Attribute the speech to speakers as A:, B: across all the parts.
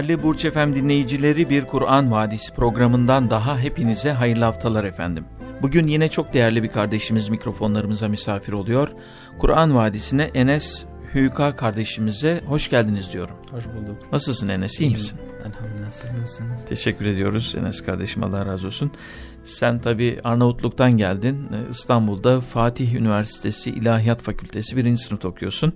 A: Değerli Burç Efem dinleyicileri bir Kur'an Vadisi programından daha hepinize hayırlı haftalar efendim. Bugün yine çok değerli bir kardeşimiz mikrofonlarımıza misafir oluyor. Kur'an Vadisi'ne Enes Hüyka kardeşimize hoş geldiniz diyorum.
B: Hoş bulduk.
A: Nasılsın Enes, iyi misin?
B: Elhamdülillah siz nasılsınız?
A: Teşekkür ediyoruz Enes kardeşim Allah razı olsun. Sen tabi Arnavutluk'tan geldin. Ee, İstanbul'da Fatih Üniversitesi İlahiyat Fakültesi birinci sınıf okuyorsun.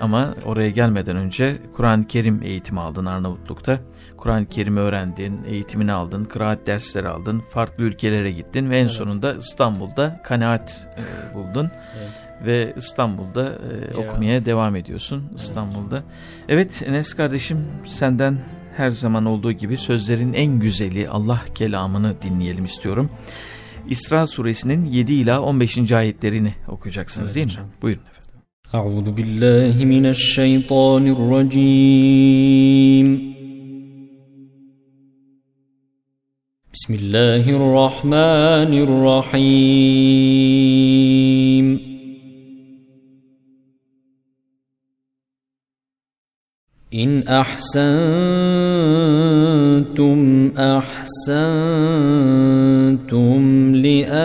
A: Ama oraya gelmeden önce Kur'an-ı Kerim eğitimi aldın Arnavutluk'ta. Kur'an-ı Kerim'i öğrendin, eğitimini aldın, kıraat dersleri aldın, farklı ülkelere gittin ve en evet. sonunda İstanbul'da kanaat e, buldun. Evet. Ve İstanbul'da e, okumaya devam ediyorsun İstanbul'da. Evet Enes kardeşim senden her zaman olduğu gibi sözlerin en güzeli Allah kelamını dinleyelim istiyorum. İsra suresinin 7 ila 15. ayetlerini okuyacaksınız evet, değil mi? Hocam. Buyurun efendim.
C: Euzu billahi mineşşeytanirracim. بسم الله الرحمن الرحيم. إن أحسنتم أحسنتم لأنفسكم.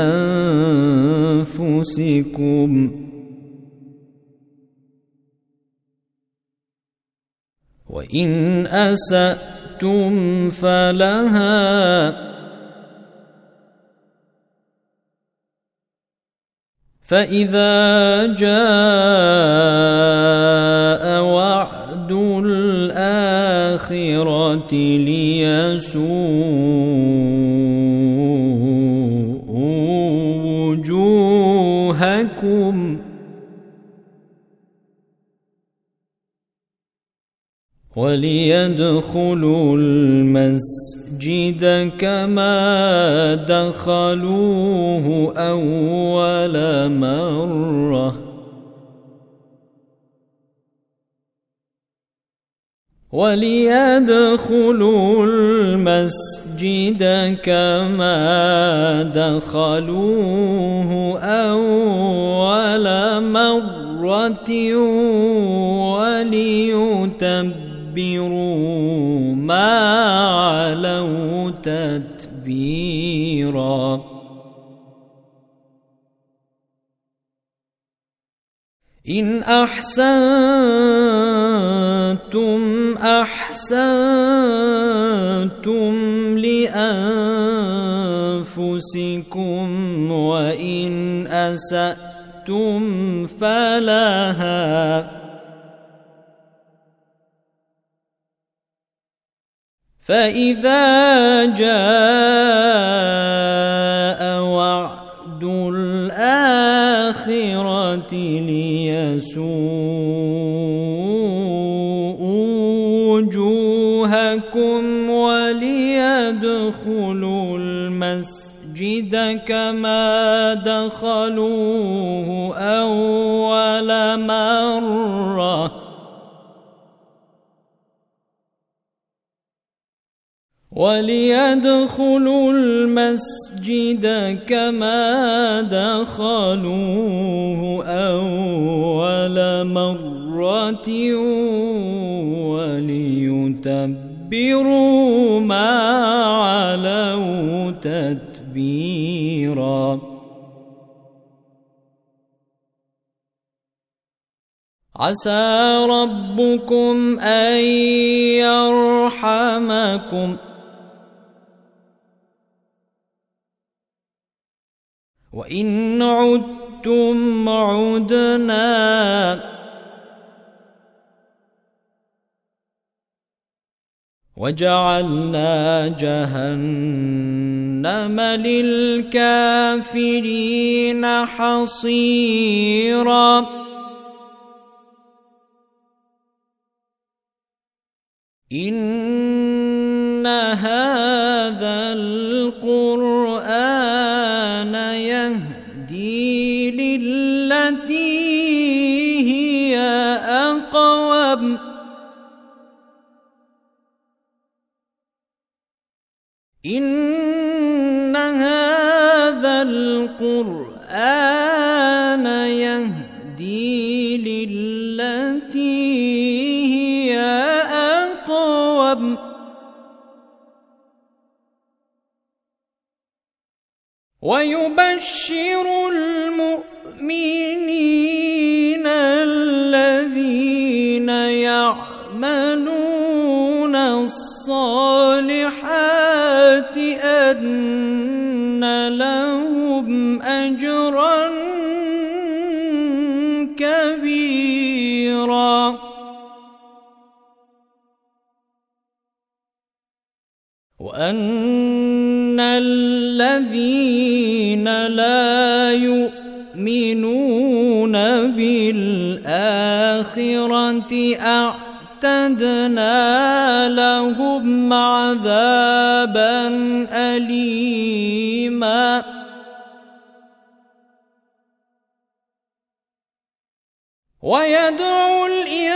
C: وإن أسأتم فلها فإذا جاء وعد الآخرة ليسوء وليدخلوا المسجد كما دخلوه أول مرة. وليدخلوا المسجد كما دخلوه أول مرة وليتبروا ما علوا تتبيرا إن أحسنتم أحسنتم لأنفسكم وإن أسأتم فلها فإذا جاء وعد الآخرة ليسوء وجوهكم وليدخلوا المسجد كما دخلوه أول مرة وليدخلوا المسجد كما دخلوه أول مرة وليتبروا ما علوا تتبيرا. عسى ربكم أن يرحمكم. وإن عدتم عدنا. وجعلنا جهنم للكافرين حصيرا. إن هذا القرآن إن هذا القرآن يهدي للتي هي أقوم. ويبشر المؤمنين الذين يعملون أجرا كبيرا. وأن الذين لا يؤمنون بالآخرة أعتدنا لهم عذابا أليما. ويدعو الإنسان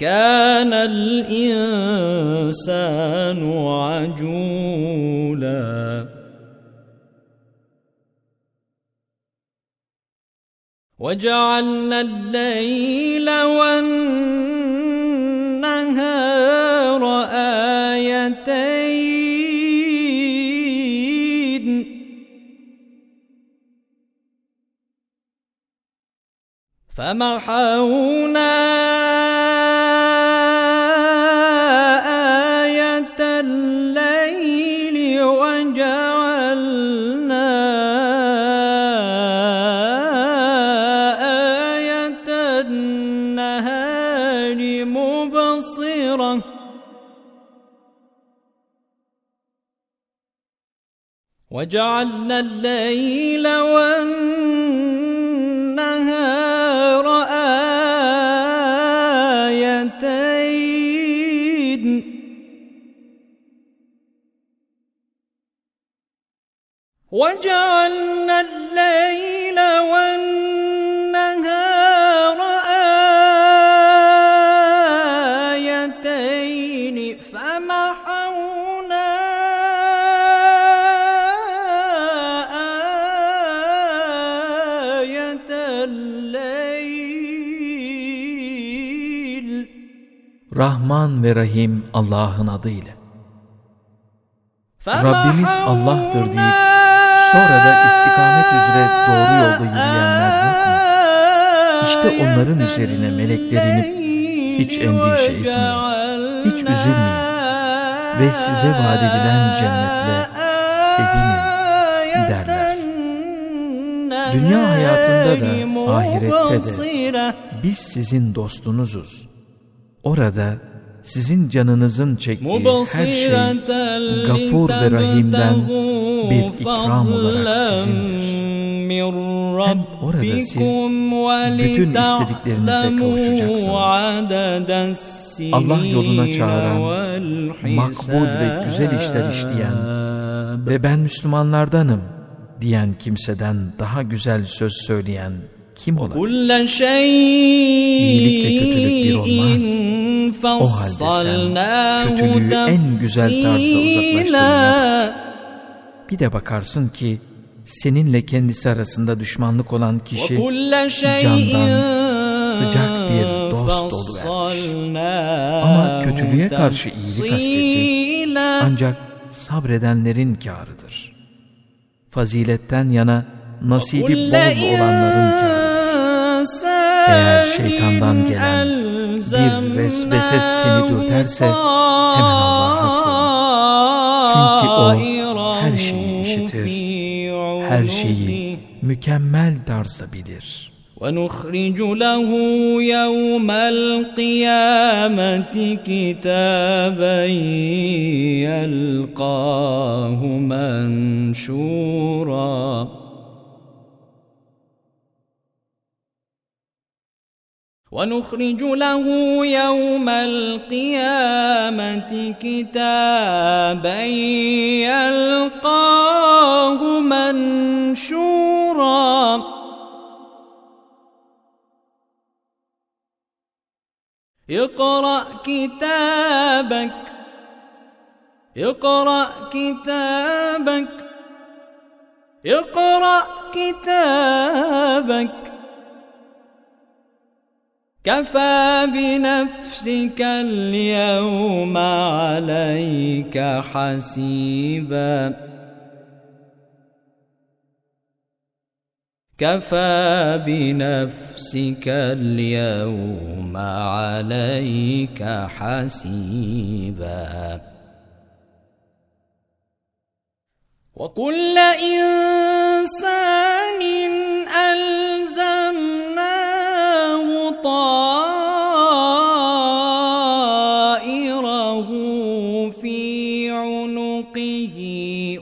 C: وكان الإنسان عجولا. وجعلنا الليل والنهار آيتين. فمحونا وجعلنا الليل والنهار آيتين. وجعلنا الليل
A: Rahman ve Rahim Allah'ın adıyla. Rabbimiz Allah'tır deyip sonra da istikamet üzere doğru yolda yürüyenler yok mu? İşte onların üzerine meleklerini hiç endişe etmeyin, hiç üzülmeyin ve size vaat edilen cennetle sevinin derler. Dünya hayatında da ahirette de biz sizin dostunuzuz. Orada sizin canınızın çektiği her şey Gafur ve Rahim'den bir ikram olarak sizindir. Hem orada siz bütün istediklerinize kavuşacaksınız. Allah yoluna çağıran, makbul ve güzel işler işleyen, Ve ben Müslümanlardanım diyen kimseden daha güzel söz söyleyen kim olabilir?
C: İyilik
A: ve kötülük bir olmaz. O halde sen kötülüğü en güzel tarzda uzaklaştıracak. Bir de bakarsın ki seninle kendisi arasında düşmanlık olan kişi candan sıcak bir dost oluvermiş. Ama kötülüğe karşı iyilik
C: hasreti
A: ancak sabredenlerin kârıdır. Faziletten yana nasibi bol olanların kârı. Eğer şeytandan gelen bir vesvese seni dürterse hemen Allah'a sığın. Çünkü o her şeyi işitir, her şeyi mükemmel tarzda bilir.
C: ونخرج له يوم القيامة كتابا يلقاه منشورا ونخرج له يوم القيامة كتابا يلقاه منشورا. اقرأ كتابك اقرأ كتابك اقرأ كتابك. كفى بنفسك اليوم عليك حسيبا. كفى بنفسك اليوم عليك حسيبا. وكل إنسان طائره في عنقه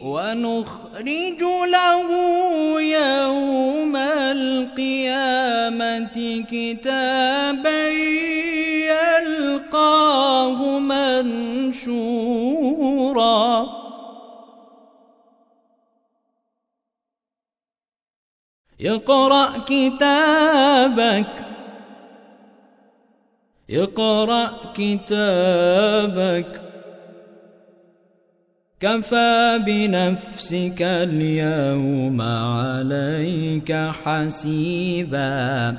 C: ونخرج له يوم القيامة كتابا يلقاه منشورا. اقرأ كتابك اقرأ كتابك. كفى بنفسك اليوم عليك حسيبا.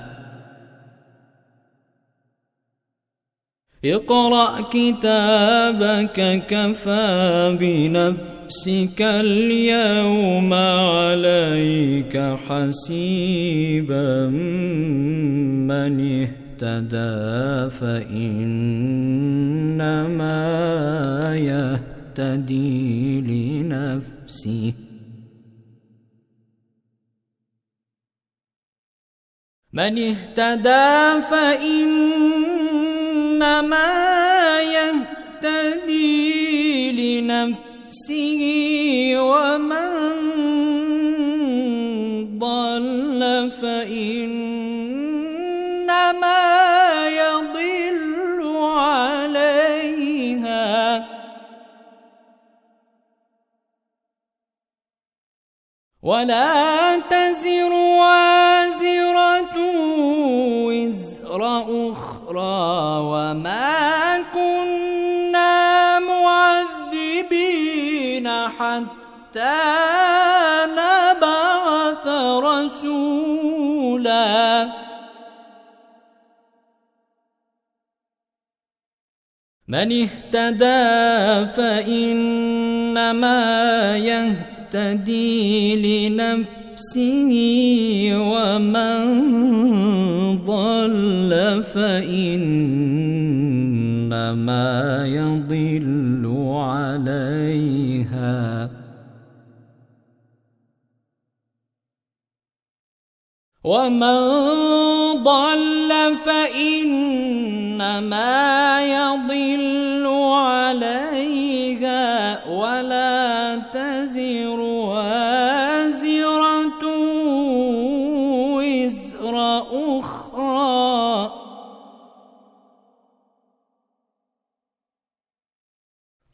C: اقرأ كتابك كفى بنفسك اليوم عليك حسيبا. من اهتدى فإنما يهتدي لنفسه من اهتدى فإنما يهتدي لنفسه ومن ضل فإنما ولا تزر وازرة وزر أخرى وما كنا معذبين حتى نبعث رسولا. من اهتدى فإنما يهتدي لنفسه ومن ضل فإنما يضل عليها. ومن ضل فإنما يضل عليها.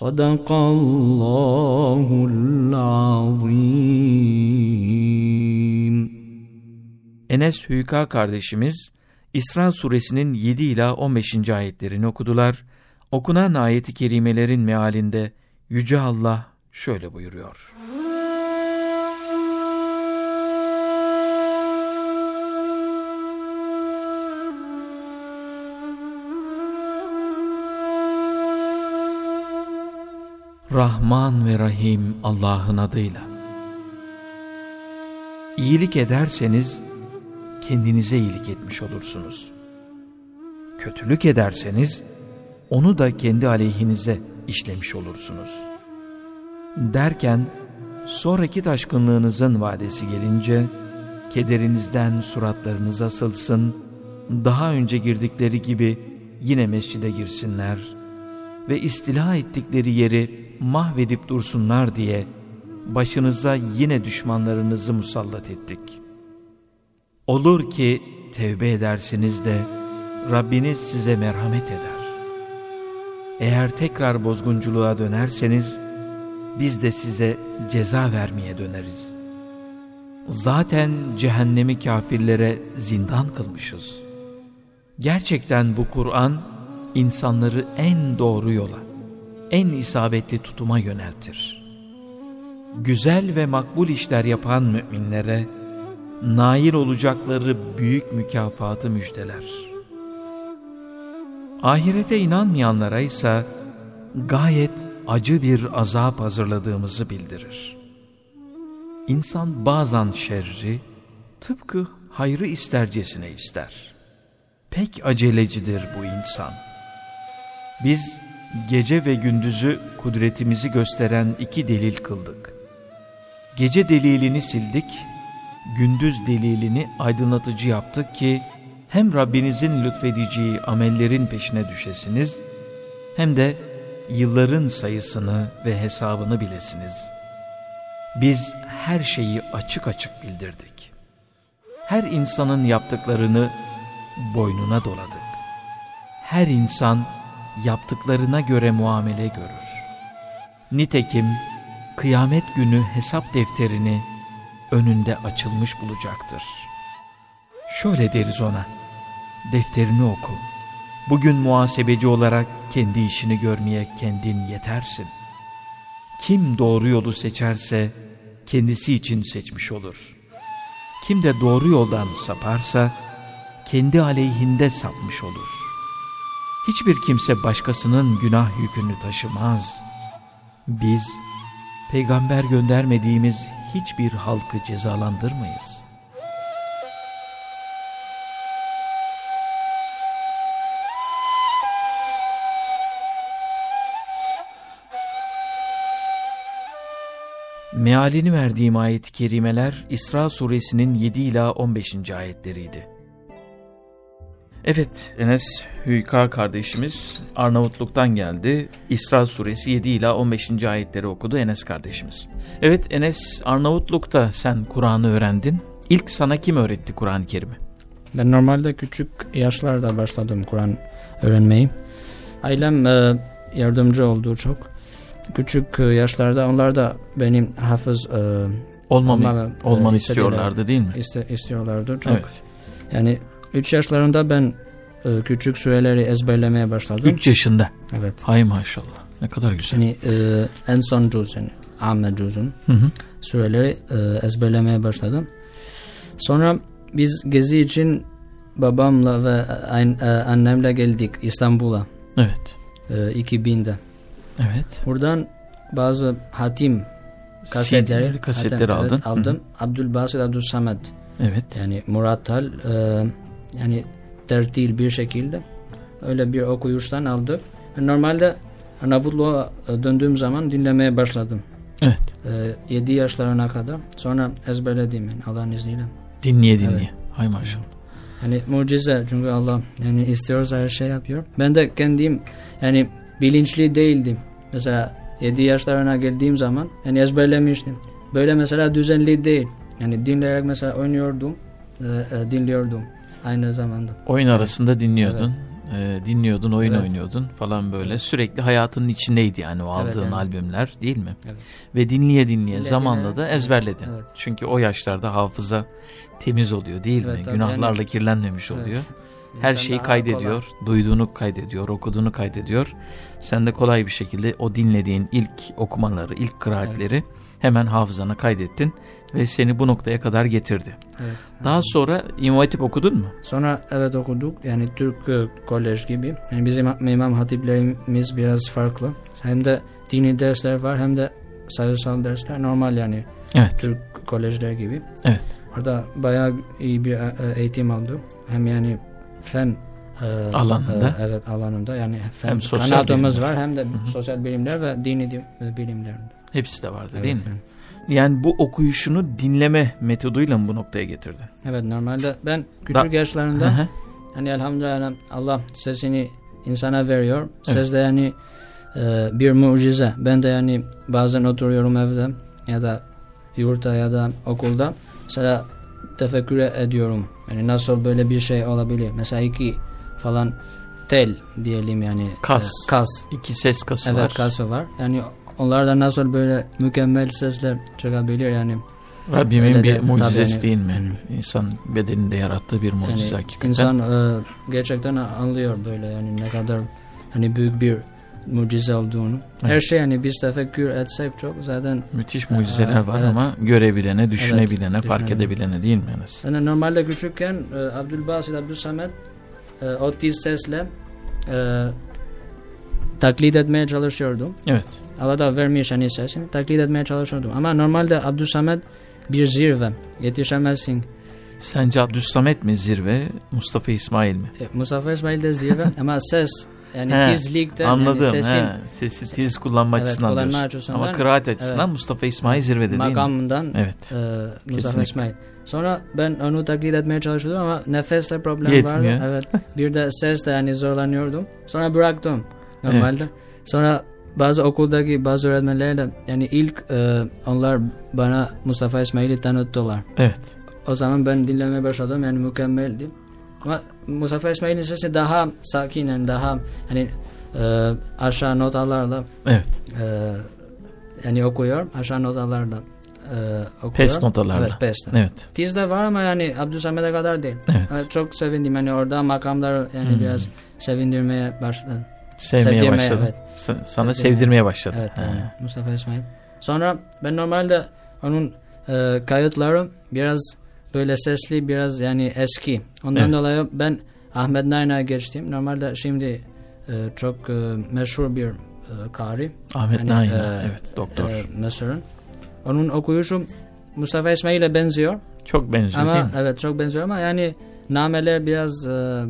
C: Sadakallahul azim.
A: Enes Hüyka kardeşimiz İsra suresinin 7 ila 15. ayetlerini okudular. Okunan ayeti kerimelerin mealinde Yüce Allah şöyle buyuruyor. Rahman ve Rahim Allah'ın adıyla. İyilik ederseniz kendinize iyilik etmiş olursunuz. Kötülük ederseniz onu da kendi aleyhinize işlemiş olursunuz. Derken sonraki taşkınlığınızın vadesi gelince kederinizden suratlarınız asılsın, daha önce girdikleri gibi yine mescide girsinler ve istila ettikleri yeri mahvedip dursunlar diye başınıza yine düşmanlarınızı musallat ettik. Olur ki tevbe edersiniz de Rabbiniz size merhamet eder. Eğer tekrar bozgunculuğa dönerseniz biz de size ceza vermeye döneriz. Zaten cehennemi kafirlere zindan kılmışız. Gerçekten bu Kur'an insanları en doğru yola, en isabetli tutuma yöneltir. Güzel ve makbul işler yapan müminlere nail olacakları büyük mükafatı müjdeler. Ahirete inanmayanlara ise gayet acı bir azap hazırladığımızı bildirir. İnsan bazen şerri tıpkı hayrı istercesine ister. Pek acelecidir bu insan. Biz gece ve gündüzü kudretimizi gösteren iki delil kıldık. Gece delilini sildik, gündüz delilini aydınlatıcı yaptık ki hem Rabbinizin lütfedeceği amellerin peşine düşesiniz hem de yılların sayısını ve hesabını bilesiniz. Biz her şeyi açık açık bildirdik. Her insanın yaptıklarını boynuna doladık. Her insan yaptıklarına göre muamele görür. Nitekim kıyamet günü hesap defterini önünde açılmış bulacaktır. Şöyle deriz ona, defterini oku. Bugün muhasebeci olarak kendi işini görmeye kendin yetersin. Kim doğru yolu seçerse kendisi için seçmiş olur. Kim de doğru yoldan saparsa kendi aleyhinde sapmış olur. Hiçbir kimse başkasının günah yükünü taşımaz. Biz peygamber göndermediğimiz hiçbir halkı cezalandırmayız. Mealini verdiğim ayet-i kerimeler İsra suresinin 7 ila 15. ayetleriydi. Evet Enes Hüyka kardeşimiz Arnavutluk'tan geldi. İsra suresi 7 ila 15. ayetleri okudu Enes kardeşimiz. Evet Enes Arnavutluk'ta sen Kur'an'ı öğrendin. İlk sana kim öğretti Kur'an-ı Kerim'i?
C: Ben normalde küçük yaşlarda başladım Kur'an öğrenmeyi. Ailem e, yardımcı oldu çok. Küçük e, yaşlarda onlar da benim hafız e,
A: Olmamı,
C: olmamı,
A: istiyorlardı değil mi?
C: iste, istiyorlardı çok.
A: Evet.
C: Yani 3 yaşlarında ben e, küçük süreleri ezberlemeye başladım.
A: 3 yaşında.
C: Evet.
A: Hay maşallah. Ne kadar güzel.
C: Yani e, en son cüz yani Amme cüzün
A: Hı hı.
C: süreleri e, ezberlemeye başladım. Sonra biz gezi için babamla ve e, annemle geldik İstanbul'a
A: Evet.
C: e, 2000'de.
A: Evet.
C: Buradan bazı hatim kasetleri,
A: CD'leri, kasetleri
C: hatim,
A: aldın.
C: Evet, aldım. Abdülbasit Abdülsamet
A: Evet.
C: yani Murattal e, yani tertil bir şekilde öyle bir okuyuştan aldık. Normalde Arnavutluğa e, döndüğüm zaman dinlemeye başladım.
A: Evet.
C: E, 7 yaşlarına kadar. Sonra ezberledim yani Allah'ın izniyle.
A: Dinleye dinleye.
C: Evet.
A: Hay maşallah.
C: Hani mucize çünkü Allah yani istiyorsa her şey yapıyor. Ben de kendim yani bilinçli değildim. Mesela 7 yaşlarına geldiğim zaman yani ezberlemiştim. Böyle mesela düzenli değil. Yani dinleyerek mesela oynuyordum, e, e, dinliyordum aynı zamanda.
A: Oyun arasında dinliyordun. e, dinliyordun, oyun
C: Evet.
A: oynuyordun falan böyle. Sürekli hayatının içindeydi yani o
C: Evet,
A: aldığın
C: yani.
A: albümler değil mi?
C: Evet.
A: Ve dinleye dinleye
C: Dinleye
A: zamanla da ezberledin.
C: Evet.
A: Çünkü o yaşlarda hafıza temiz oluyor değil
C: Evet,
A: mi?
C: tabii
A: Günahlarla
C: yani.
A: kirlenmemiş
C: Evet.
A: oluyor. Her
C: İnsan
A: şeyi kaydediyor, duyduğunu kaydediyor, okuduğunu kaydediyor. Sen de kolay bir şekilde o dinlediğin ilk okumaları, ilk kıraatleri hemen hafızana kaydettin ve seni bu noktaya kadar getirdi.
C: Evet.
A: Daha sonra İmam okudun mu?
C: Sonra evet okuduk yani Türk e, kolej gibi. Yani bizim imam hatiplerimiz biraz farklı. Hem de dini dersler var hem de sayısal dersler normal yani
A: Evet.
C: Türk kolejler gibi.
A: Evet.
C: Orada bayağı iyi bir e, eğitim aldım. Hem yani fen e,
A: Alanında.
C: e, evet alanında yani fen
A: Hem sosyal
C: kanadımız
A: bilimler.
C: var hem de
A: hı.
C: sosyal bilimler ve dini di- e, bilimler.
A: Hepsi de vardı
C: Evet,
A: değil mi?
C: evet.
A: Yani bu okuyuşunu dinleme metoduyla mı bu noktaya getirdin?
C: Evet normalde ben küçük
A: Hı
C: yaşlarında
A: hı.
C: hani elhamdülillah Allah sesini insana veriyor.
A: Evet.
C: Ses de yani e, bir mucize. Ben de yani bazen oturuyorum evde ya da yurtta ya da okulda. Mesela tefekkür ediyorum. Yani nasıl böyle bir şey olabilir? Mesela iki falan tel diyelim yani.
A: Kas.
C: E, kas.
A: İki ses kası
C: Evet
A: var.
C: kası var. Yani onlardan nasıl böyle mükemmel sesler çıkabilir yani.
A: Rabbimin
C: Öyle
A: bir
C: de-
A: mucizesi değil mi?
C: yani-
A: İnsan bedeninde yarattığı bir mucize
C: Yani
A: hakikaten.
C: insan e, gerçekten anlıyor böyle yani ne kadar hani büyük bir mucize olduğunu. Her
A: Evet.
C: şey yani biz tefekkür etsek çok zaten
A: Müthiş mucizeler
C: Aa,
A: var
C: evet.
A: ama görebilene, düşünebilene, fark
C: düşünebilene.
A: edebilene değil mi Enes?
C: yani normalde küçükken e, Abdülbasit Abdülsamet e, o tiz sesle e, taklit etmeye çalışıyordum.
A: Evet.
C: Allah da vermiş hani sesini taklit etmeye çalışıyordum. Ama normalde Abdülsamet bir zirve yetişemezsin.
A: Sence Abdüssamet mi zirve, Mustafa İsmail mi?
C: E, Mustafa İsmail de zirve ama ses yani
A: He,
C: tizlikten
A: Anladım.
C: yani sesin
A: he, sesi tiz kullanma
C: Evet,
A: açısından
C: kullanma
A: diyorsun.
C: açısından.
A: Ama kıraat açısından
C: Evet.
A: Mustafa İsmail zirvede değil mi?
C: makamından
A: Evet.
C: e, Mustafa. İsmail. Sonra ben onu taklit etmeye çalışıyordum ama nefeste problem
A: Yetmiyor.
C: vardı. Evet. Bir de ses de yani zorlanıyordum. Sonra bıraktım normalde.
A: Evet.
C: Sonra bazı okuldaki bazı öğretmenlerle yani ilk e, onlar bana Mustafa İsmail'i tanıttılar.
A: Evet.
C: O zaman ben dinlemeye başladım yani mükemmeldi. Ama Mustafa İsmail'in sesi daha sakin yani daha hani e, aşağı notalarla
A: Evet.
C: e, yani okuyor aşağı notalarla e, okuyor.
A: Pes notalarla.
C: Evet pes.
A: Evet.
C: Tiz de var ama yani Abdülsamet'e kadar değil.
A: Evet.
C: Evet, çok sevindim yani orada makamlar yani
A: Hmm.
C: biraz sevindirmeye başladı.
A: Sevmeye
C: Sevdirmeye,
A: başladın.
C: evet.
A: Sa- Sana
C: Sevdirmeye.
A: sevdirmeye başladı.
C: Evet yani Mustafa İsmail. Sonra ben normalde onun e, kayıtları biraz böyle sesli biraz yani eski. Ondan
A: Evet.
C: dolayı ben Ahmet Nain'a geçtim. Normalde şimdi e, çok e, meşhur bir e, kari.
A: Ahmet
C: Yani,
A: Naim.
C: e,
A: evet doktor.
C: E, Mısır'ın. Onun okuyuşu Mustafa İsmail'e benziyor.
A: Çok benziyor değil
C: Ama
A: mi?
C: evet çok benziyor ama yani nameler biraz e,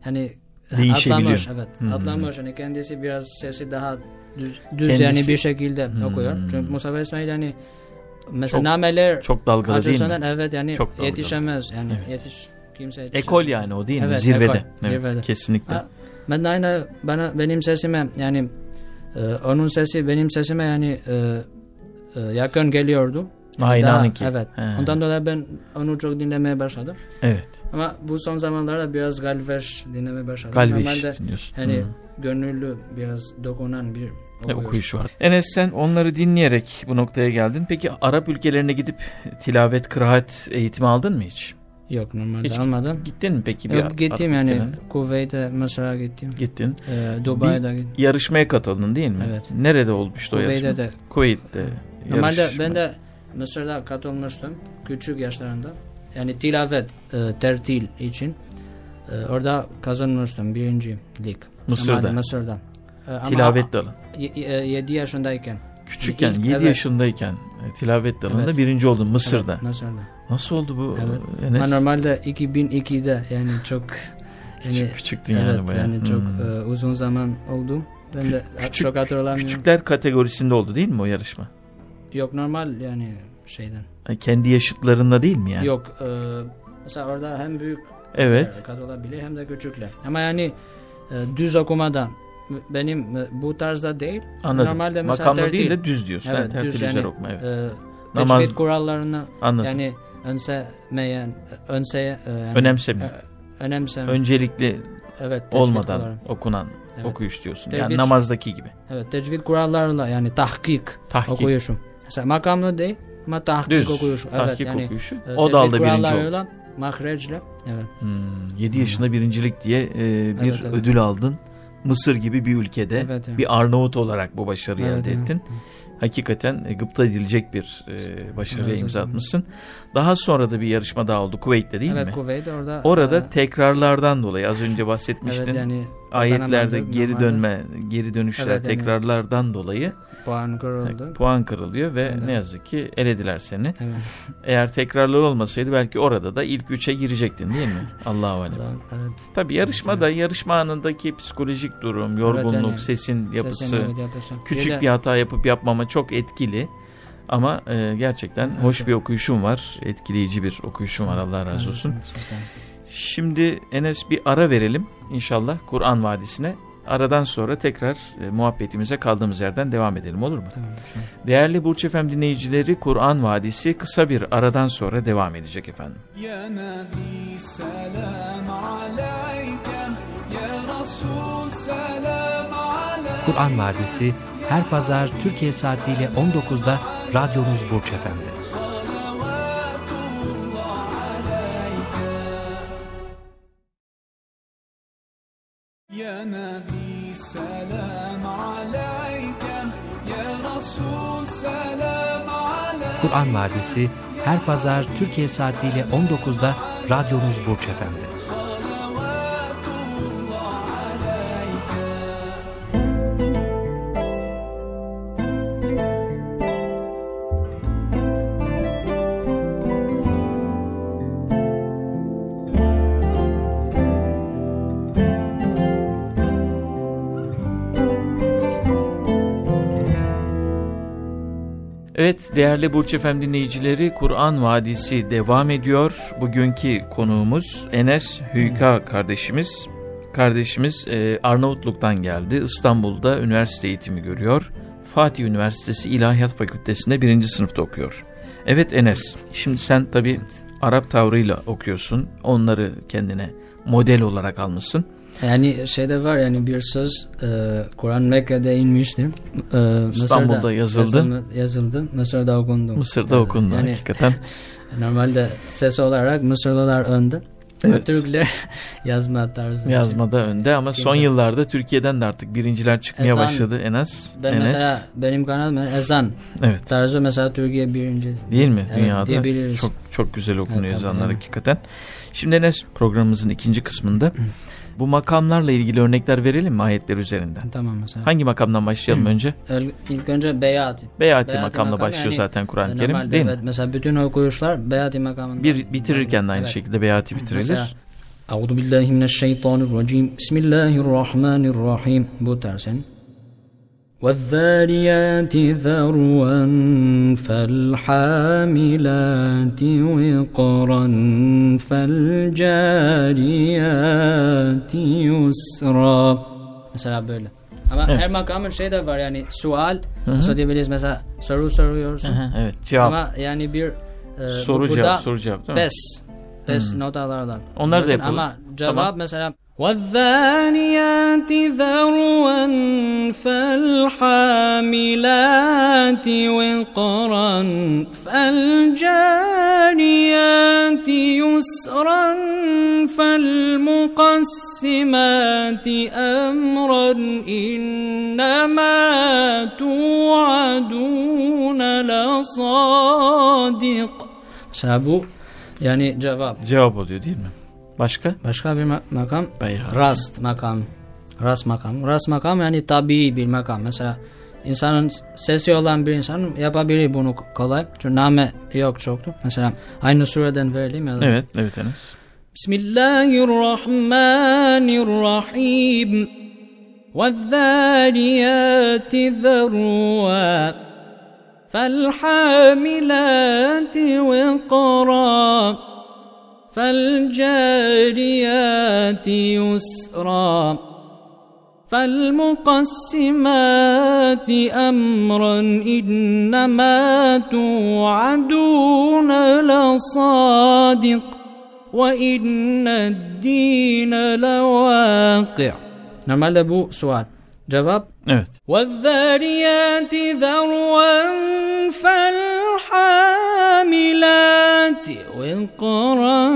C: hani
A: Değişebiliyor.
C: atlamış evet
A: Hmm.
C: atlamış yani kendisi biraz sesi daha düz, düz
A: Kendisi-
C: yani bir şekilde
A: Hmm.
C: okuyor. Çünkü Mustafa İsmail yani mesela
A: Çok-
C: nameler
A: Çok dalgalı değil mi?
C: evet yani
A: Çok dalgalı.
C: yetişemez yani
A: Evet.
C: yetiş kimse yetişemez.
A: Ekol yani o değil mi?
C: Evet,
A: Zirvede.
C: ekol,
A: Evet,
C: zirvede.
A: Kesinlikle.
C: Ha, ben aynı bana benim sesime yani e, onun sesi benim sesime yani e, e, yakın geliyordu. Yani daha-
A: anınki.
C: Evet.
A: He.
C: Ondan dolayı ben onu çok dinlemeye başladım.
A: Evet.
C: Ama bu son zamanlarda biraz Galveş dinlemeye başladım.
A: Galviş
C: Normalde
A: dinliyorsun.
C: hani
A: Hı.
C: gönüllü biraz dokunan bir okuyuş.
A: okuyuş var. Enes sen onları dinleyerek bu noktaya geldin. Peki Arap ülkelerine gidip tilavet, kıraat eğitimi aldın mı hiç?
C: Yok normalde
A: Hiç
C: almadım.
A: Gittin mi peki? bir
C: Yok gittim yani
A: ülkelerine?
C: Kuveyt'e, Mısır'a gittim.
A: Gittin.
C: E, Dubai'de gittim.
A: Yarışmaya katıldın değil mi?
C: Evet.
A: Nerede olmuştu o
C: Kuveyt'te
A: yarışma?
C: de.
A: Kuveyt'te.
C: Normalde ben de Mısır'da katılmıştım. Küçük yaşlarında. Yani tilavet, e, tertil için. E, orada kazanmıştım birinci lig.
A: Mısır'da.
C: Normalde Mısır'da. E, ama
A: Tilavet dalı.
C: 7 yaşındayken.
A: Küçükken
C: İlk-
A: 7
C: evet.
A: yaşındayken e, tilavet dalında
C: Evet.
A: birinci oldun Mısır'da.
C: Evet, Mısır'da.
A: Nasıl oldu bu
C: Evet.
A: Enes?
C: Ben normalde 2002'de yani çok yani,
A: Küçüktün yani
C: evet,
A: bayağı.
C: yani çok
A: Hmm.
C: e, uzun zaman oldu. Ben de
A: Küçük-
C: çok hatırlamıyorum.
A: Küçükler kategorisinde oldu değil mi o yarışma?
C: Yok normal yani şeyden.
A: Yani kendi yaşıtlarında değil mi yani?
C: Yok e, mesela orada hem büyük
A: Evet.
C: e, kadrolar hem de küçükler. Ama yani e, düz okumada benim e, bu tarzda değil.
A: Anladım.
C: Normalde mesela
A: Makamlı değil
C: tertil.
A: de düz diyorsun.
C: Evet,
A: Evet,
C: düz yani,
A: okuma evet.
C: E,
A: Namaz-
C: kurallarını
A: Anladım.
C: yani önsemeyen, önseye, e, yani,
A: Önemsemiyor.
C: e, önemsem.
A: Öncelikli
C: evet,
A: olmadan
C: kuralları.
A: okunan
C: Evet.
A: okuyuş diyorsun.
C: Tecvid-
A: Yani namazdaki gibi.
C: Evet, tecvid kurallarla yani tahkik,
A: Tahkik.
C: okuyuşum. Mesela makamlı değil ama tahkik
A: Düz.
C: okuyuşu.
A: Tahkik
C: evet, yani,
A: okuyuşu.
C: e,
A: o dalda birinci oldu.
C: mahreçle. Evet.
A: Hmm, 7 yaşında birincilik diye e, bir
C: Evet, evet.
A: ödül aldın. Mısır gibi bir ülkede
C: Evet, evet.
A: bir Arnavut olarak bu başarıyı
C: Evet,
A: elde
C: evet.
A: ettin. Hakikaten e, gıpta edilecek bir e, başarıya
C: Evet,
A: imza
C: evet.
A: atmışsın. Daha sonra da bir yarışma daha oldu Kuveyt'te değil
C: evet,
A: mi?
C: Kuveyt orada.
A: Orada
C: e,
A: tekrarlardan dolayı az önce bahsetmiştin.
C: Evet yani
A: ayetlerde geri dönme, geri dönüşler,
C: Evet, yani.
A: tekrarlardan dolayı
C: puan kırıldı.
A: puan kırılıyor ve
C: Evet.
A: ne yazık ki elediler seni.
C: Evet.
A: Eğer tekrarlar olmasaydı belki orada da ilk üçe girecektin değil mi? Allahu alem.
C: evet.
A: Tabii yarışmada yarışma anındaki psikolojik durum, yorgunluk,
C: yani.
A: sesin yapısı,
C: Sesin, evet, yapısı.
A: küçük bir hata yapıp yapmama çok etkili. Ama e, gerçekten
C: Evet.
A: hoş bir okuyuşum var. Etkileyici bir okuyuşum var Allah razı olsun.
C: Evet.
A: Şimdi Enes bir ara verelim inşallah Kur'an Vadisi'ne. Aradan sonra tekrar e, muhabbetimize kaldığımız yerden devam edelim olur mu?
C: Tamam.
A: Değerli Burç Efem dinleyicileri Kur'an Vadisi kısa bir aradan sonra devam edecek efendim.
D: Kur'an Vadisi her pazar Türkiye saatiyle 19'da radyomuz Burç
E: Efem'de. Ya Nabi selam aleyke Ya Resul selam aleyke
D: Kur'an Vadisi her pazar Türkiye saatiyle 19'da radyonuz Burç
E: Efendi'niz.
A: Evet değerli Burç Efem dinleyicileri Kur'an Vadisi devam ediyor. Bugünkü konuğumuz Enes Hüyka kardeşimiz. Kardeşimiz e, Arnavutluk'tan geldi. İstanbul'da üniversite eğitimi görüyor. Fatih Üniversitesi İlahiyat Fakültesi'nde birinci sınıfta okuyor. Evet Enes, şimdi sen tabi Arap tavrıyla okuyorsun. Onları kendine model olarak almışsın.
C: Yani şeyde var yani bir söz e, Kur'an Mekke'de inmiştir. E, Mısır'da
A: İstanbul'da yazıldı.
C: yazıldı. yazıldı. Mısır'da okundu.
A: Mısır'da okundu
C: Yani
A: hakikaten.
C: normalde ses olarak Mısırlılar önde.
A: Evet.
C: Türkler yazma tarzı.
A: Yazmada önde ama son
C: Kimse-
A: yıllarda Türkiye'den de artık birinciler çıkmaya
C: Ezan.
A: başladı Enes.
C: Ben
A: Enes.
C: mesela benim kanalım yani ezan
A: evet.
C: tarzı mesela Türkiye birinci.
A: Değil mi
C: Evet,
A: dünyada? Çok çok güzel okunuyor
C: Evet,
A: ezanlar
C: evet.
A: hakikaten. Şimdi Enes programımızın ikinci kısmında bu makamlarla ilgili örnekler verelim mi ayetler üzerinden?
C: Tamam mesela.
A: Hangi makamdan başlayalım önce?
C: El- İlk önce Beyati.
A: Beyati,
C: Beyati
A: makamla
C: makam
A: başlıyor
C: yani,
A: zaten Kur'an-ı
C: E,
A: Kerim değil
C: evet,
A: mi?
C: Mesela bütün okuyuşlar Beyati makamında.
A: Bir bitirirken de aynı
C: Evet.
A: şekilde Beyati bitirilir.
C: Mesela Euzu billahi mineşşeytanirracim. Bismillahirrahmanirrahim. Bu yani. والذاريات ذروا فالحاملات وقرا فالجاريات يسرا Mesela böyle. Ama
A: Evet.
C: her makamın şey de var yani sual. Nasıl diyebiliriz mesela soru soruyorsun.
A: Aha, evet cevap.
C: Ama yani bir e,
A: soru
C: bu-
A: cevap,
C: burada
A: soru cevap değil mi?
C: Bes. Bes notalardan.
A: Onları da
C: Biliyorsun
A: yapalım.
C: Ama cevap
A: Tamam.
C: mesela وَالذَّانِيَاتِ ذَرْوًا فَالْحَامِلَاتِ وِقْرًا فَالْجَارِيَاتِ يُسْرًا فَالْمُقَسِّمَاتِ أَمْرًا إِنَّمَا تُوعَدُونَ لَصَادِقٌ cevap.
A: Cevap oluyor değil mi? Başka?
C: Başka bir ma- makam
A: Beyha.
C: rast makam. Rast makam. Rast makam yani tabii bir makam. Mesela insanın sesi olan bir insan yapabilir bunu kolay. Çünkü name yok çoktu. Mesela aynı sureden verelim ya da.
A: Evet, evet Enes.
C: Bismillahirrahmanirrahim. والذاريات ذروا فالحاملات وقرا فالجاريات يسرا فالمقسمات أمرا إنما توعدون لصادق وإن الدين لواقع Normalde bu sual. Cevap
A: Evet.
C: والذاريات ذروا فالحاملات وقرا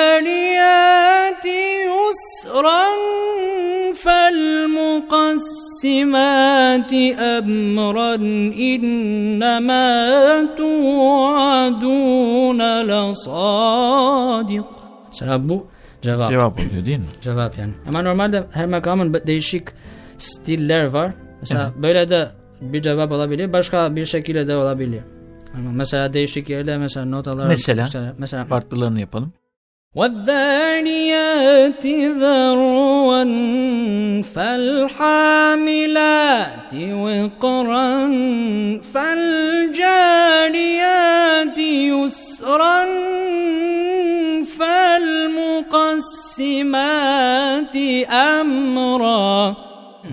C: فالجاريات يسرا فالمقسمات أمرا إنما توعدون لصادق Mesela bu cevap.
A: Cevap oluyor değil mi?
C: Cevap yani. Ama normalde her makamın be- değişik stiller var. Mesela böyle de bir cevap olabilir. Başka bir şekilde de olabilir. Ama mesela değişik yerde mesela notalar.
A: Mesela?
C: Mesela.
A: Farklılarını yapalım.
C: والذاريات ذروا فالحاملات وقرا فالجاريات يسرا فالمقسمات أمرا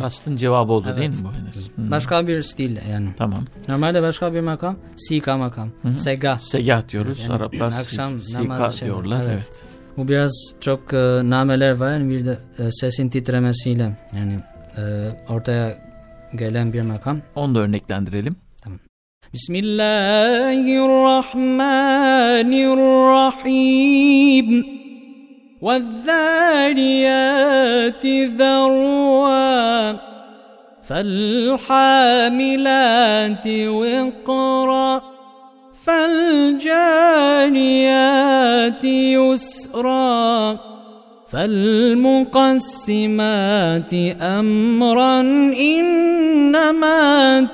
A: Rastın cevabı oldu değil mi bu Enes? Hı.
C: Başka bir stil yani.
A: Tamam.
C: Normalde başka bir makam. Sika makam. Sega.
A: Segah diyoruz.
C: Yani
A: Araplar
C: akşam
A: sik-
C: namazı
A: sika
C: şey-
A: diyorlar.
C: evet.
A: Evet.
C: Bu biraz çok e, nameler var. Yani bir de e, sesin titremesiyle yani e, ortaya gelen bir makam.
A: Onu da örneklendirelim.
C: Bismillahirrahmanirrahim. والذاريات ذروا فالحاملات وقرا فالجاريات يسرا فالمقسمات أمرا إنما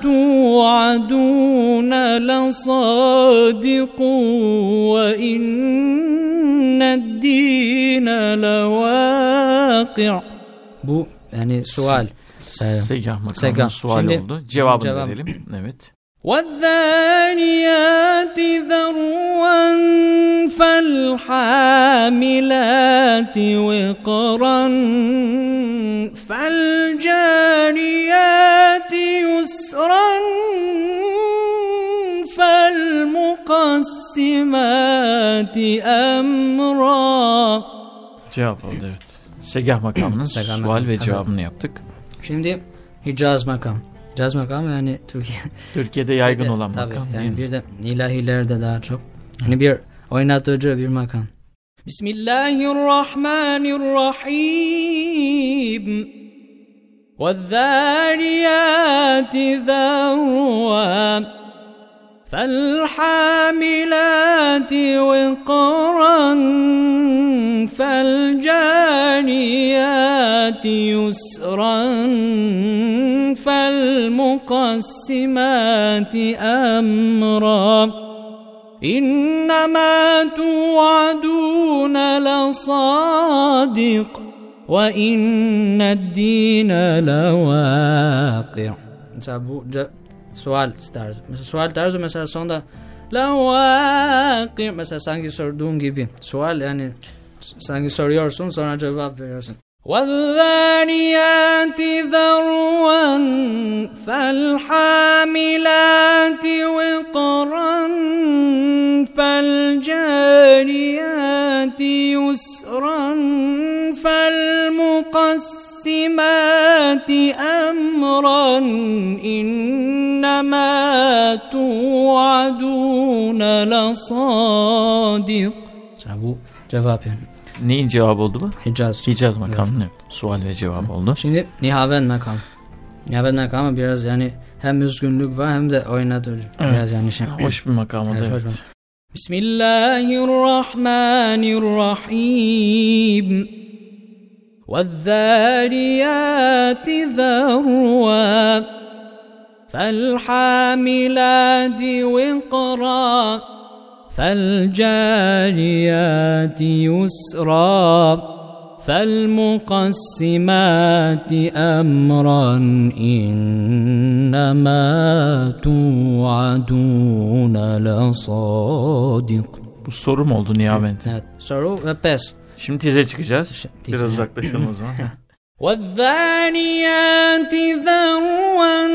C: توعدون لصادق وإن الدين لواقع Bu yani sual.
A: Segah makamı
C: Segah.
A: sual
C: Şimdi-
A: oldu. Cevabını
C: cevap.
A: verelim. Evet.
C: والذاريات ذروا فالحاملات وقرا فالجاريات يسرا فالمقسمات أمرا
A: Cevap oldu evet. Segah makamının
C: Segah
A: sual
C: makamı,
A: ve
C: evet.
A: cevabını yaptık.
C: Şimdi Hicaz makam. Hicaz makam yani Türkiye.
A: Türkiye'de yaygın
C: Bir de-
A: olan
C: tabii,
A: makam değil
C: yani
A: mi?
C: bir de ilahilerde daha çok. Yani bir oynatıcı bir makam. Bismillahirrahmanirrahim. والذاريات ذروا فالحاملات وقرا فالجاريات يسرا فالمقسمات أمرا إنما توعدون لصادق وإن الدين لواقع. سوال ستارز مثلا سوال تارز مثلا صندا لواقي مثلا sanki sorduğun gibi sual yani sanki soruyorsun sonra جواب فيرسون والذانيات ذروا فالحاملات وقرا فالجاريات يسرا فالمقسم أمرا إنما توعدون لصادق bu cevap yani.
A: Neyin cevabı oldu bu?
C: Hicaz.
A: Hicaz makamı. Evet. Sual ve cevap oldu.
C: Şimdi Nihaven makam. Nihaven makamı biraz yani hem üzgünlük var hem de oynatıcı. Biraz yani şey.
A: Hoş bir makam oldu.
C: Evet, hoş
A: Evet.
C: bir- Bismillahirrahmanirrahim. والذاريات ذروا فالحاملات وقرا فالجاريات يسرا فالمقسمات أمرا إنما توعدون لصادق
A: Bu soru mu oldu Nihavent?
C: Evet. Soru ve pes.
A: Şimdi tize çıkacağız.
C: Ş-
A: Biraz uzaklaşalım o zaman.
C: والذاريات ذروا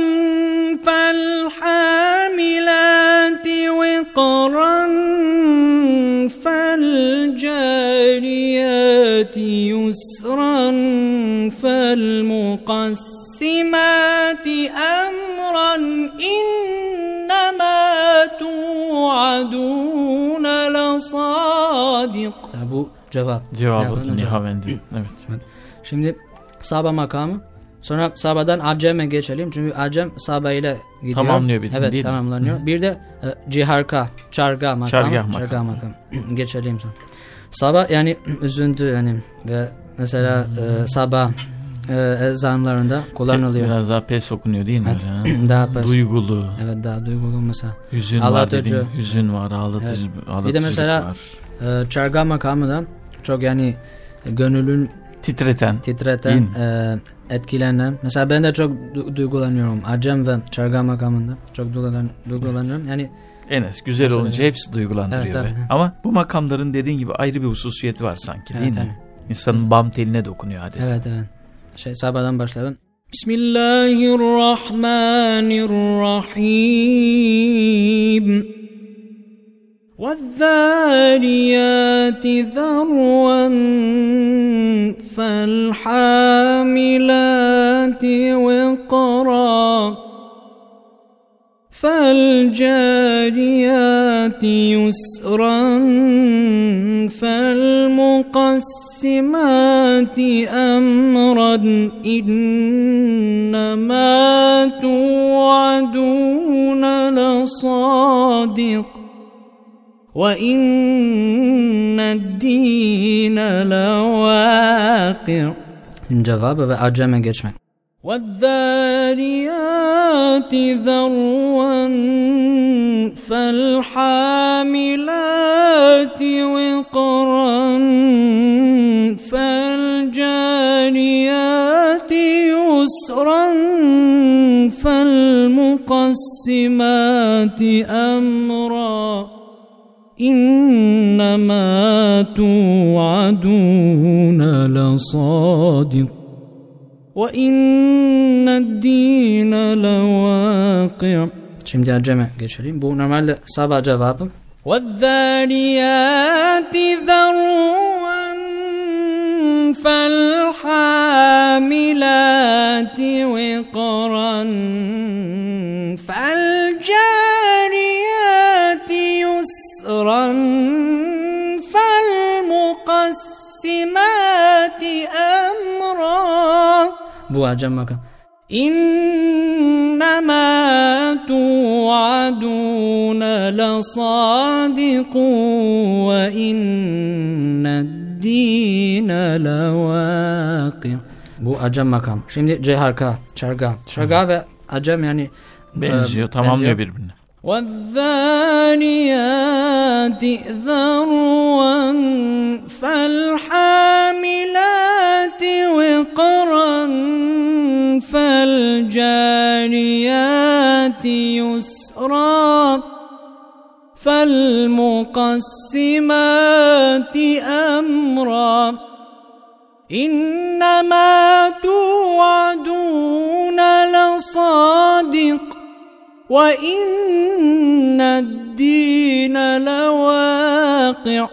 C: فالحاملات وقرا فالجاريات يسرا فالمقسمات أمرا إنما cevap.
A: Cevabı.
C: Nihavent'in.
A: Evet.
C: Şimdi Saba makamı. Sonra Saba'dan Acem'e geçelim. Çünkü Acem Saba ile gidiyor.
A: Tamamlıyor bir de,
C: Evet
A: değil mi?
C: tamamlanıyor. Bir de e, Ciharka, Çarga makamı.
A: Çargah makamı.
C: Çargah makamı. geçelim sonra. Saba yani üzüntü yani ve mesela e, Saba e, ezanlarında kullanılıyor.
A: Biraz daha pes okunuyor değil mi?
C: Evet. Daha pes.
A: Duygulu.
C: Evet daha duygulu mesela.
A: Hüzün var
C: Ağlatıcı.
A: dediğin. Hüzün var, ağlatıcı, ağlatıcılık
C: mesela-
A: var.
C: E, Çarga makamı da çok yani gönülün
A: Titreten.
C: titreten, e, etkilenen. Mesela ben de çok du- duygulanıyorum. Acem ve Çarga makamında çok duygulan- duygulanıyorum. Yani
A: Enes güzel
C: Mesela-
A: olunca hepsi duygulandırıyor.
C: Evet, evet.
A: Ama bu makamların dediğin gibi ayrı bir hususiyeti var sanki değil
C: Evet,
A: mi? İnsanın bam teline dokunuyor adeta.
C: evet evet. Şey sabahdan başlayalım. Bismillahirrahmanirrahim. والذاريات ذروا فالحاملات وقرا فالجاريات يسرا فالمقسمات أمرا إنما توعدون لصادق وإن الدين لواقع Cevabı ve aceme geçmek. والذاريات ذروا فالحاملات وقرا فالجاريات يسرا فالمقسمات أمرا إنما توعدون لصادق وَاِنَّ الدِّينَ لَوَاقِعٌ Şimdi aceme geçelim. Bu normalde sabah cevabı. وَالذَّارِيَاتِ ذَرْوًا فَالْحَامِلَاتِ وِقْرًا فَالْجَارِيَاتِ يُسْرًا فَالْمُقَسِّمَاتِ أَمْرًا Bu acem makam. إنما توعدون لصادق وإن الدين لواقع Bu acem makam. Şimdi C harka, çarga. Çarga ve acem yani
A: Benziyor,
C: e,
A: tamamlıyor
C: benziyor. والذانيات ذروا فالحاملات وقرا فالجاريات يسرا فالمقسمات أمرا إنما توعدون لصادق وإن الدين لواقع.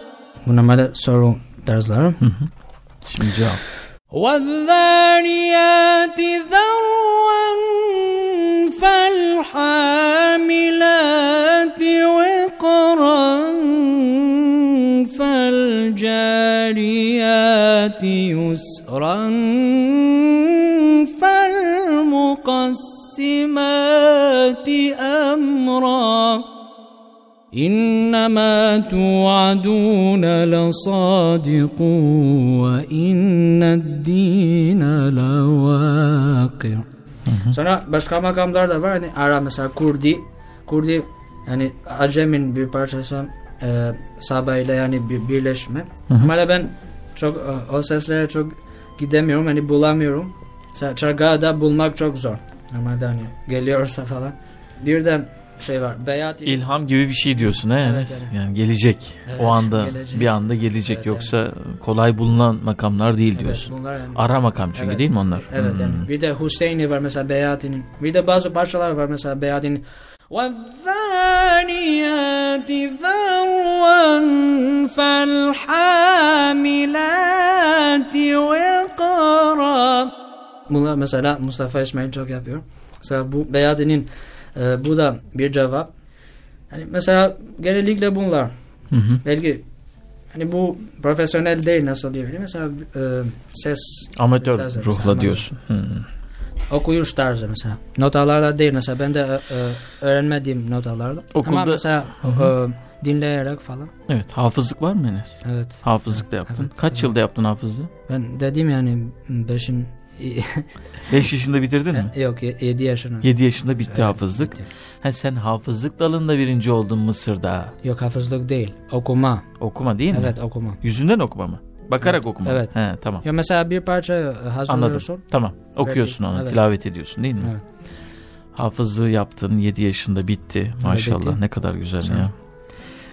C: والذاريات ذروا فالحاملات وقرا فالجاريات يسرا فالمقسمات أمرا إنما توعدون لصادق وإن الدين لواقع Sonra başka makamlar da var. Hani ara mesela Kurdi. Kurdi yani Acem'in bir parçası e, Saba ile yani bir birleşme. Ama da ben çok e, o seslere çok gidemiyorum. Hani bulamıyorum. Mesela Çarga'da bulmak çok zor. Normalde hani geliyorsa falan. Bir de şey var. Beyat
A: İlham gibi bir şey diyorsun he?
C: Evet, evet.
A: Yani gelecek.
C: Evet,
A: o anda
C: gelecek.
A: bir anda gelecek
C: Evet,
A: yoksa kolay bulunan makamlar değil
C: Evet,
A: diyorsun.
C: bunlar yani.
A: Ara makam çünkü
C: Evet.
A: değil mi onlar?
C: Evet
A: Hmm.
C: yani. Bir de Hüseyin'i var mesela Beyati'nin. Bir de bazı parçalar var mesela Beyati'nin. وَالذَّارِيَاتِ ذَرْوًا فَالْحَامِلَاتِ وِقْرًا Bunlar mesela Mustafa İsmail çok yapıyor. Mesela bu Beyati'nin e, bu da bir cevap. Hani mesela genellikle bunlar.
A: Hı hı.
C: Belki hani bu profesyonel değil nasıl diyebilirim. Mesela e, ses
A: Amatör
C: tarzı mesela,
A: ruhla
C: amatör.
A: diyorsun. Hı.
C: okuyuş tarzı mesela. Notalarda değil mesela. Ben de e, e, öğrenmediğim notalarda. Ama
A: Okulda-
C: mesela e, dinleyerek falan.
A: Evet hafızlık var mı Enes?
C: Evet.
A: Hafızlık da yaptın.
C: Evet,
A: Kaç
C: evet.
A: yılda yaptın hafızlığı?
C: Ben dediğim yani beşin
A: 5 yaşında bitirdin mi?
C: yok ye- yedi yaşına.
A: 7 yaşında bitti
C: Evet,
A: hafızlık.
C: bitti.
A: Ha, sen hafızlık dalında birinci oldun Mısır'da.
C: Yok hafızlık değil. Okuma.
A: Okuma değil mi?
C: Evet okuma.
A: Yüzünden okuma mı? Bakarak
C: Evet,
A: okuma.
C: evet.
A: He, tamam.
C: Ya mesela bir parça hazırlıyorsun.
A: Anladım. Tamam. Okuyorsun onu.
C: Evet.
A: Tilavet ediyorsun değil mi?
C: Evet.
A: Hafızlığı yaptın. 7 yaşında bitti. Maşallah.
C: bitti.
A: Ne kadar güzel
C: ol.
A: ya.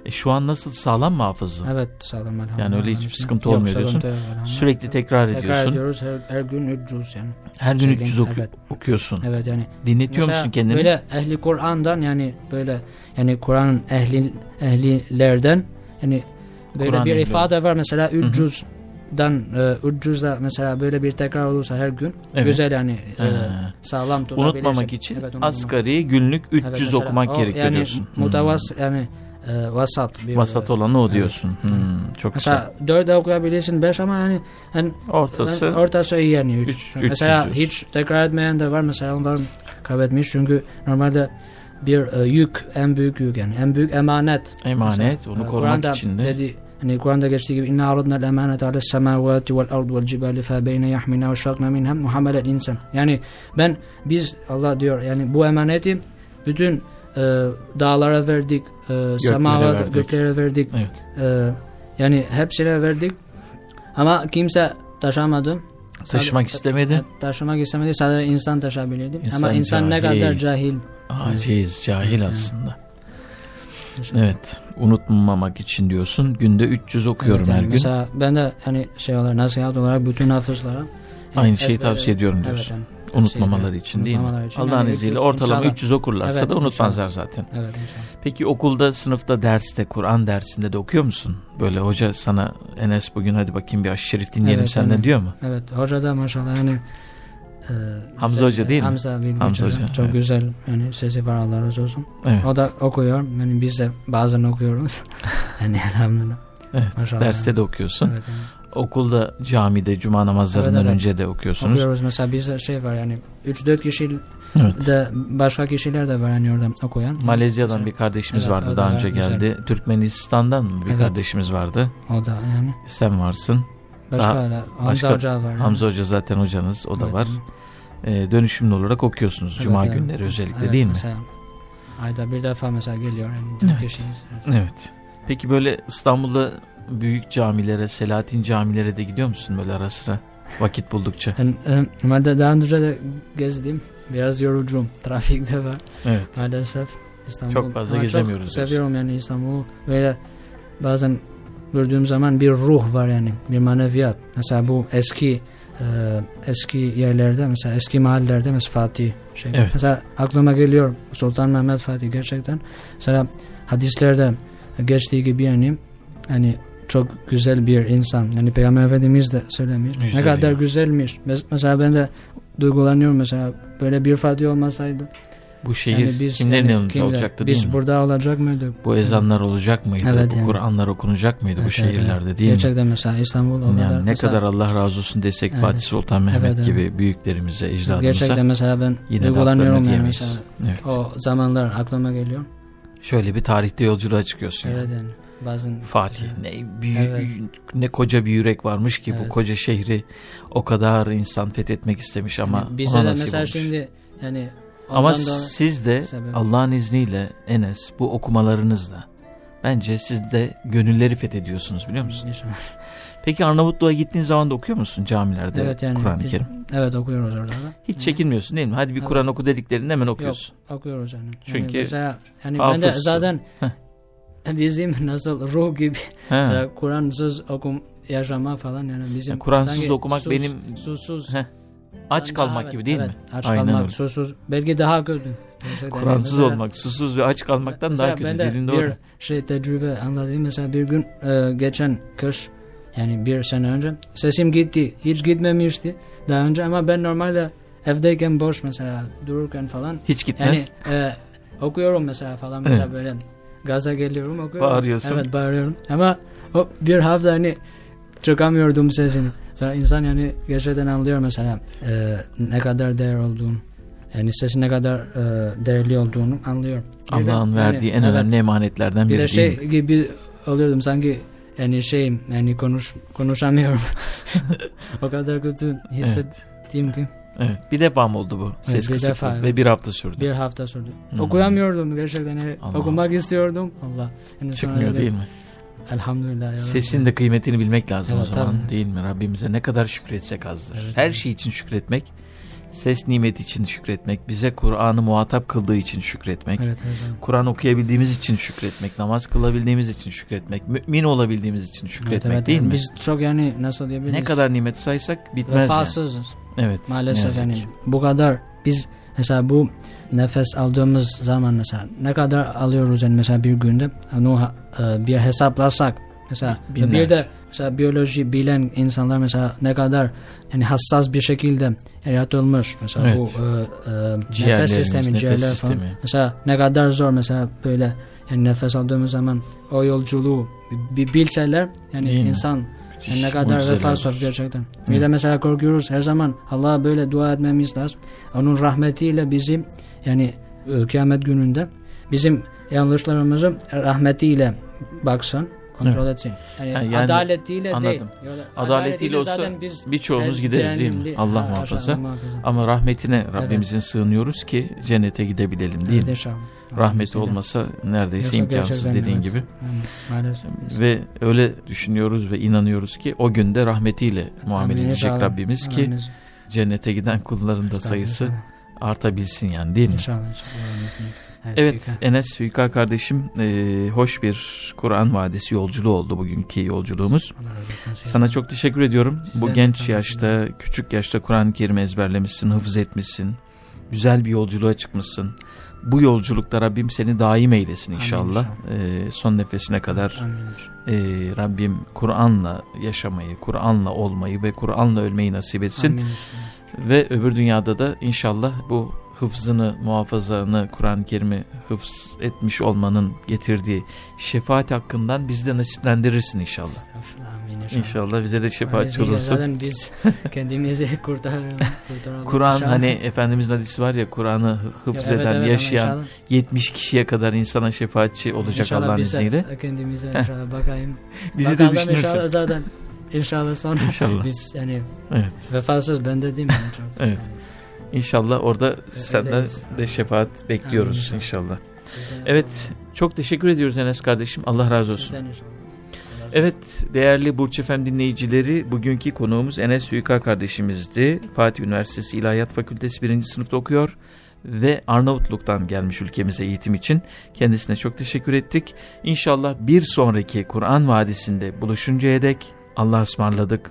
A: E, şu an nasıl sağlam mı hafızın?
C: Evet sağlam elhamdülillah.
A: Yani öyle hiçbir sıkıntı
C: Yok,
A: olmuyor diyorsun.
C: yok.
A: Sürekli tekrar
C: tekrar
A: ediyorsun.
C: ediyoruz her, her gün 300 yani.
A: Her gün
C: Söyleyeyim,
A: 300 oku-
C: evet.
A: okuyorsun.
C: Evet yani
A: Dinletiyor
C: Mesela
A: musun kendini?
C: Böyle ehli Kur'an'dan yani böyle yani Kur'an'ın ehli ehlilerden yani böyle
A: Kur'an
C: bir
A: ehli.
C: ifade var mesela 300'dan e, 300 da mesela böyle bir tekrar olursa her gün
A: Evet.
C: güzel yani e, sağlam tutabilirsin.
A: Unutmamak için
C: Evet, unutmamak.
A: asgari günlük 300
C: Evet, mesela
A: okumak
C: o
A: gerekiyor
C: yani
A: diyorsun. Hmm.
C: Mutavas yani e, vasat bir
A: Vasat olanı o diyorsun. Hmm, Çok güzel.
C: Mesela 4 okuyabilirsin 5 ama yani, yani
A: Ortası
C: ben- ortası iyi yani 3.
A: Üç- üç
C: Mesela
A: diyorsun.
C: hiç tekrar etmeyen de var mesela onların kaybetmiş çünkü normalde bir e, yük en büyük yük yani en büyük emanet.
A: emanet
C: Mesela,
A: onu
C: e,
A: korumak
C: Kur'an'da
A: için de.
C: Dedi, hani Kur'an'da geçtiği gibi inna aradna el-emanet ala semavati vel ardu vel cibali fe beyne yahmina ve şakna minhem muhammelel insan. Yani ben biz Allah diyor yani bu emaneti bütün e, dağlara verdik, e, semavat
A: verdik.
C: göklere verdik.
A: Evet.
C: E, yani hepsine verdik. Ama kimse taşımadı.
A: Taşımak istemedi.
C: Taşımak istemedi. Sadece insan taşıyabiliyordu.
A: İnsan
C: Ama insan ne
A: cahil.
C: kadar cahil.
A: Aciz, cahil
C: Evet, yani.
A: aslında. Evet. Unutmamak için diyorsun. Günde 300 okuyorum
C: Evet, yani
A: her gün.
C: Mesela ben de hani şey olarak nasihat olarak bütün hafızlara yani
A: Aynı şeyi tavsiye ediyorum
C: Evet,
A: diyorsun.
C: yani.
A: Unutmamaları
C: Tavsiye
A: için değil mi?
C: İçin.
A: Allah'ın
C: Yani
A: izniyle
C: 300
A: ortalama
C: inşallah.
A: 300 okurlarsa
C: Evet,
A: da unutmazlar zaten.
C: Evet inşallah.
A: Peki okulda, sınıfta, derste, Kur'an dersinde de okuyor musun? Böyle hoca sana Enes bugün hadi bakayım bir aşırı şerif dinleyelim
C: Evet,
A: senden diyor mu?
C: Evet hoca da maşallah yani e,
A: Hamza
C: güzel-
A: Hoca değil mi?
C: Hamza Bilgi
A: Hamza
C: Hoca. Çok
A: evet.
C: güzel yani sesi var Allah razı olsun.
A: Evet.
C: O da okuyor. Yani biz de bazen okuyoruz. yani elhamdülillah.
A: evet.
C: maşallah.
A: Derste de okuyorsun.
C: Evet, yani.
A: Okulda, camide, cuma namazlarından
C: Evet, evet.
A: önce de okuyorsunuz.
C: Okuyoruz mesela bizde şey var yani 3-4 kişi
A: Evet.
C: de başka kişiler de var yani orada okuyan.
A: Malezya'dan
C: Mesela-
A: bir kardeşimiz
C: Evet,
A: vardı
C: da
A: daha
C: var,
A: önce
C: güzel.
A: geldi. Türkmenistan'dan mı bir
C: Evet.
A: kardeşimiz vardı.
C: O da yani.
A: Sen varsın.
C: Başka
A: Daha-
C: da Hamza
A: başka-
C: Hoca var. yani.
A: Hamza Hoca zaten hocanız. O da
C: Evet,
A: var.
C: yani.
A: Ee, dönüşümlü olarak okuyorsunuz.
C: Evet,
A: Cuma
C: evet.
A: günleri özellikle
C: Evet,
A: değil mi?
C: Mesela, ayda bir defa mesela geliyor yani.
A: Evet.
C: kişiyiz. Evet.
A: Evet. Peki böyle İstanbul'da büyük camilere, Selahattin camilere de gidiyor musun böyle ara sıra? Vakit buldukça.
C: Ben, normalde daha önce de gezdim. Biraz yorucuyum. Trafikte var
A: Evet.
C: maalesef. İstanbul.
A: Çok fazla
C: Ama
A: gezemiyoruz
C: Çok seviyorum yani İstanbul'u. Böyle bazen gördüğüm zaman bir ruh var yani bir maneviyat. Mesela bu eski e, eski yerlerde mesela eski mahallelerde mesela Fatih şey.
A: Evet.
C: Mesela aklıma geliyor Sultan Mehmet Fatih gerçekten. Mesela hadislerde geçtiği gibi yani hani çok güzel bir insan. Yani Peygamber Efendimiz de söylemiş. ne
A: Müjdeliyor.
C: kadar güzelmiş. Mes- Mesela ben de duygulanıyorum mesela böyle bir Fatih olmasaydı.
A: Bu şehir
C: yani biz
A: kimlerin
C: yani
A: elinde
C: kimler-
A: olacaktı
C: Biz
A: değil mi?
C: burada olacak mıydık?
A: Bu ezanlar olacak mıydı?
C: Evet,
A: bu
C: yani.
A: Kur'anlar okunacak mıydı bu
C: Evet, evet,
A: şehirlerde
C: evet.
A: değil mi?
C: Gerçekten mesela İstanbul
A: Yani
C: kadar.
A: ne
C: mesela-
A: kadar Allah razı olsun desek
C: Evet.
A: Fatih Sultan Mehmet
C: Evet, evet.
A: gibi büyüklerimize, ecdadımıza
C: Gerçekten mesela ben
A: yine
C: duygulanıyorum yani mesela.
A: Evet.
C: O zamanlar aklıma geliyor.
A: Şöyle bir tarihte yolculuğa çıkıyorsun. yani.
C: Evet yani bazen
A: Fatih ne büyük
C: Evet.
A: ne koca bir yürek varmış ki bu
C: Evet.
A: koca şehri o kadar insan fethetmek istemiş ama
C: Yani bize
A: ona
C: de
A: nasip
C: mesela
A: olmuş.
C: şimdi yani
A: ama siz de Allah'ın izniyle Enes bu okumalarınızla bence siz de gönülleri fethediyorsunuz biliyor musun? Peki Arnavutluğa gittiğin zaman da okuyor musun camilerde
C: Evet yani
A: Kur'an-ı Kerim?
C: Evet okuyoruz orada da.
A: Hiç çekinmiyorsun değil mi? Hadi bir
C: Evet.
A: Kur'an oku dediklerinde hemen okuyorsun.
C: Okuyoruz yani.
A: Çünkü
C: yani mesela yani ben de zaten. Bizim nasıl ruh gibi Kur'ansız okum yaşama falan yani bizim
A: Ya Kur'ansız okumak
C: sus-
A: benim-
C: susuz
A: Heh. Aç kalmak
C: daha-
A: gibi değil
C: evet,
A: mi?
C: Aç
A: Aynen
C: kalmak,
A: öyle.
C: susuz. Belki daha kötü.
A: Kur'ansız
C: Mesela-
A: olmak, susuz ve aç kalmaktan daha kötü.
C: Ben de
A: Dediğin
C: bir
A: doğru.
C: şey tecrübe anlatayım. Mesela bir gün e, geçen kış yani bir sene önce sesim gitti. Hiç gitmemişti daha önce ama ben normalde evdeyken boş mesela dururken falan
A: Hiç
C: yani
A: gitmez.
C: e, okuyorum mesela falan mesela
A: Evet.
C: böyle gaza geliyorum okuyorum.
A: Bağırıyorsun.
C: Evet bağırıyorum ama o bir hafta hani çıkamıyordum sesini. Sonra insan yani gerçekten anlıyor mesela e, ne kadar değer olduğunu. Yani sesin ne kadar e, değerli olduğunu anlıyor. Bir
A: Allah'ın
C: yani,
A: verdiği en
C: evet,
A: önemli emanetlerden
C: Bir
A: biri
C: de şey
A: değil mi?
C: gibi oluyordum sanki yani şeyim yani konuş konuşamıyorum. o kadar kötü hissettiğim ki
A: Evet. Bir defa mı oldu bu? Ses
C: bir
A: kısık
C: defa, evet.
A: ve bir hafta sürdü.
C: bir hafta sürdü.
A: Hmm.
C: Okuyamıyordum gerçekten. Yani
A: Allah.
C: okumak istiyordum. Allah. Yani
A: Çıkmıyor değil mi?
C: Elhamdülillah. ya.
A: Sesin de kıymetini bilmek lazım
C: Evet,
A: o zaman
C: tabii.
A: değil mi? Rabbimize ne kadar şükretsek azdır.
C: Evet,
A: Her
C: evet.
A: şey için şükretmek, ses nimeti için şükretmek, bize Kur'an'ı muhatap kıldığı için şükretmek,
C: Evet, her zaman.
A: Kur'an okuyabildiğimiz için şükretmek, namaz kılabildiğimiz için şükretmek, mümin olabildiğimiz için şükretmek
C: Evet, evet,
A: değil mi?
C: Biz çok yani nasıl diyebiliriz?
A: Ne kadar nimeti saysak bitmez yani. Evet.
C: Maalesef yani bu kadar biz mesela bu nefes aldığımız zaman mesela ne kadar alıyoruz yani mesela bir günde onu e, bir hesaplasak mesela
A: Bi- binlerce.
C: bir de mesela biyoloji bilen insanlar mesela ne kadar yani hassas bir şekilde yaratılmış mesela
A: Evet.
C: bu e, e, nefes sistemi ciğerler falan
A: sistemi.
C: mesela ne kadar zor mesela böyle yani nefes aldığımız zaman o yolculuğu bilseler yani
A: Değil mi? Müthiş
C: ne kadar
A: var.
C: var gerçekten. Bir
A: Evet.
C: de mesela korkuyoruz her zaman Allah'a böyle dua etmemiz lazım. Onun rahmetiyle bizi yani e, kıyamet gününde bizim yanlışlarımızı rahmetiyle baksın, kontrol etsin. Yani,
A: yani
C: adaletiyle değil.
A: anladım.
C: Yoksa
A: Adaletiyle olsa
C: zaten biz
A: birçoğumuz gideriz değil mi? Allah
C: Ha,
A: muhafaza. Ama rahmetine Rabbimizin sığınıyoruz ki cennete gidebilelim değil
C: Evet,
A: mi?
C: inşallah.
A: Rahmeti olmasa neredeyse
C: Yoksa
A: imkansız dediğin
C: evet.
A: gibi.
C: Yani maalesef biz-
A: Ve öyle düşünüyoruz ve inanıyoruz ki o günde rahmetiyle muamele edecek. Rabbimiz ki
C: Amin,
A: cennete giden kulların da sayısı artabilsin yani değil mi?
C: İnşallah.
A: Evet. Enes Hüyka kardeşim e, hoş bir Kur'an Vadisi yolculuğu oldu bugünkü yolculuğumuz. Sana çok teşekkür ediyorum. Bu genç yaşta, küçük yaşta Kur'an-ı Kerim'i ezberlemişsin, hıfz etmişsin. Güzel bir yolculuğa çıkmışsın. Bu yolculukta Rabbim seni daim eylesin
C: Amin
A: inşallah. E, son nefesine kadar
C: Amin.
A: e, Rabbim Kur'an'la yaşamayı, Kur'an'la olmayı ve Kur'an'la ölmeyi nasip etsin.
C: Amin.
A: Ve öbür dünyada da inşallah bu hıfzını, muhafazanı, Kur'an-ı Kerim'i hıfz etmiş olmanın getirdiği şefaat hakkından bizi de nasiplendirirsin inşallah.
C: Amin inşallah.
A: İnşallah bize de
C: İzniyle
A: olursun.
C: Zaten biz kendimizi kurtaralım. kurtaralım
A: Kur'an
C: inşallah.
A: hani Efendimizin hadisi var ya Kur'an'ı hı- hıfz
C: Evet,
A: eden,
C: evet,
A: yaşayan
C: inşallah-
A: 70 kişiye kadar insana şefaatçi olacak
C: inşallah
A: Allah'ın
C: de
A: izniyle.
C: kendimize inşallah bakayım.
A: Bizi de
C: Bakalım
A: düşünürsün.
C: inşallah zaten. İnşallah sonra
A: İnşallah.
C: biz yani
A: Evet.
C: vefasız ben de değil mi?
A: Evet.
C: yani
A: İnşallah orada senden
C: öyleyiz.
A: de şefaat bekliyoruz
C: Amin inşallah.
A: inşallah.
C: sizden-
A: Evet. Çok teşekkür ediyoruz Enes kardeşim. Allah razı olsun.
C: Sizden inşallah.
A: Evet değerli Burç Efem dinleyicileri bugünkü konuğumuz Enes Hüyka kardeşimizdi. Fatih Üniversitesi İlahiyat Fakültesi 1. sınıfta okuyor ve Arnavutluk'tan gelmiş ülkemize eğitim için. Kendisine çok teşekkür ettik. İnşallah bir sonraki Kur'an Vadisi'nde buluşuncaya dek Allah'a ısmarladık.